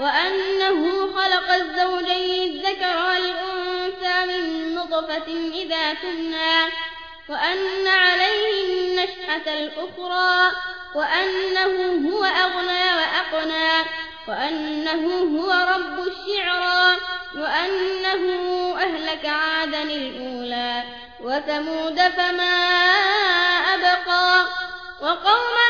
وأنه خلق الزوجين الذكر والأنثى من نطفة إذا تمنى وأن عليه النشأة الأخرى وأنه هو أغنى وأقنى وأنه هو رب الشعرى وأنه أهلك عادا الأولى وثمود فما أبقى وقوم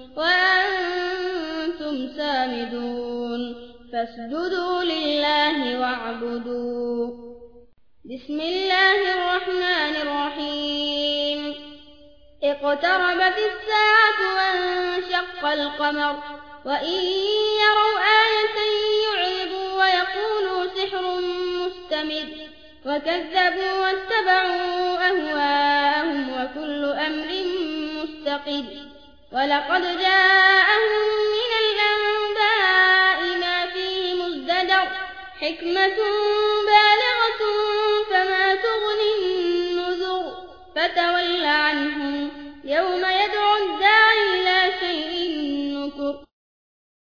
سامدون فاسجدوا لله واعبدوا. بسم الله الرحمن الرحيم. اقتربت الساعة وانشق القمر. وإن يروا آية يعرضوا ويقولوا سحر مستمر. وكذبوا واتبعوا أهواءهم وكل أمر مستقر. ولقد جاءهم حكمة بالغة فما تغني النذر فتول عنهم يوم